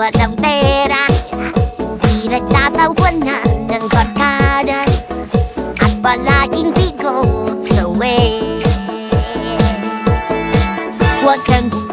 walang pera Pinagtatawanan ng barkada At palaging bigot sa way Huwag kang pilit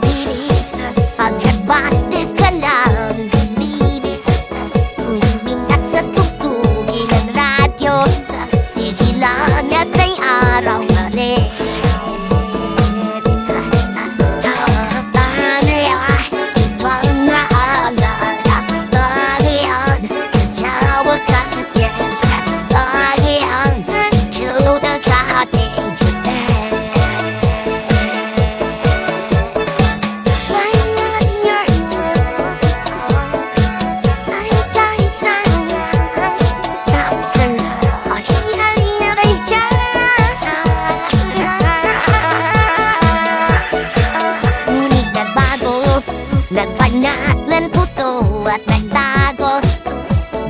nagbago Nagpanatlan puto at nagtago.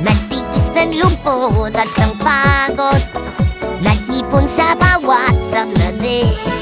Nagtiis ng lungkot at ng pagod. Nagipon sa bawat sandali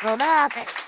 Roberto.